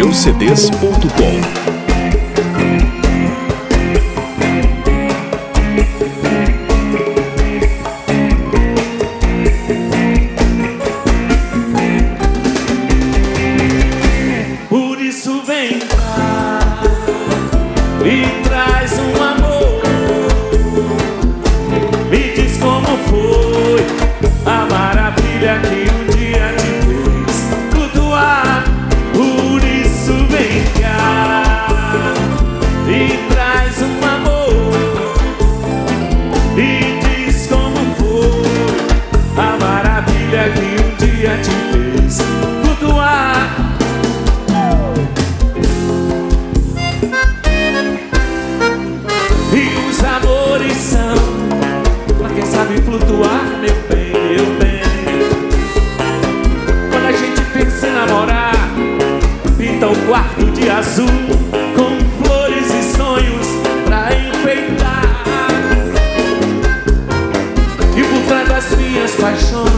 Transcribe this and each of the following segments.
meucds.com foi a maravilha que flutuar, meu bem, meu bem Quando a gente pensa em namorar Pinta o quarto de azul Com flores e sonhos pra enfeitar. E por trás das minhas paixões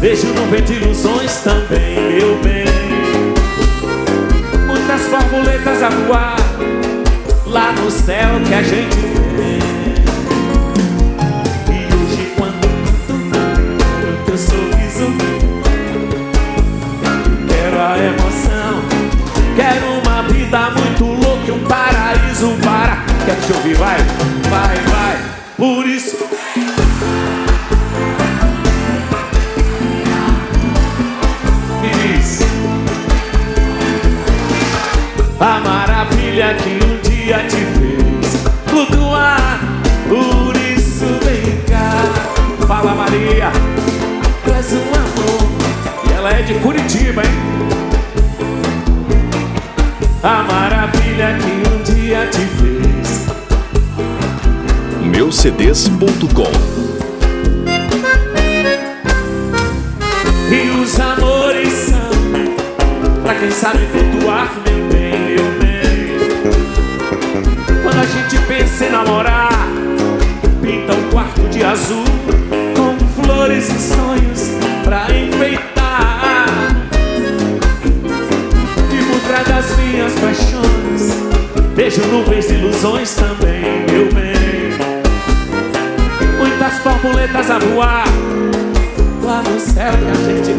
Vejo nuvem de ilusões também, meu bem. Muitas borboletas a voar lá no céu que a gente Quero te ouvir, vai, vai, vai. Por isso. Me. A maravilha que um dia te fez flutuar Por isso vem cá Fala Maria Traz um amor E ela é de Curitiba, hein? A meucds.com E os amores são Pra quem sabe flutuar, meu bem, meu bem. Quando a gente pensa em namorar Pinta um quarto de azul Com flores e sonhos pra enfeitar. E por trás das minhas paixões Vejo nuvens de ilusões também, meu bem borboletas a voar. Lá no céu que a gente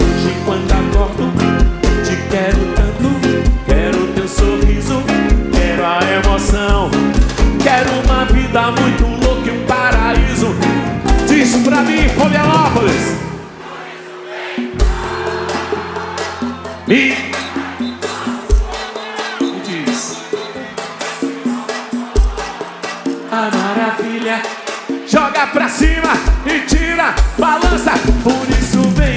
Hoje quando acordo te quero tanto. Quero teu sorriso, quero a emoção. Quero uma vida muito louca e um paraíso. Diz pra mim, Florianópolis Me Joga pra cima e tira, balança. Por isso vem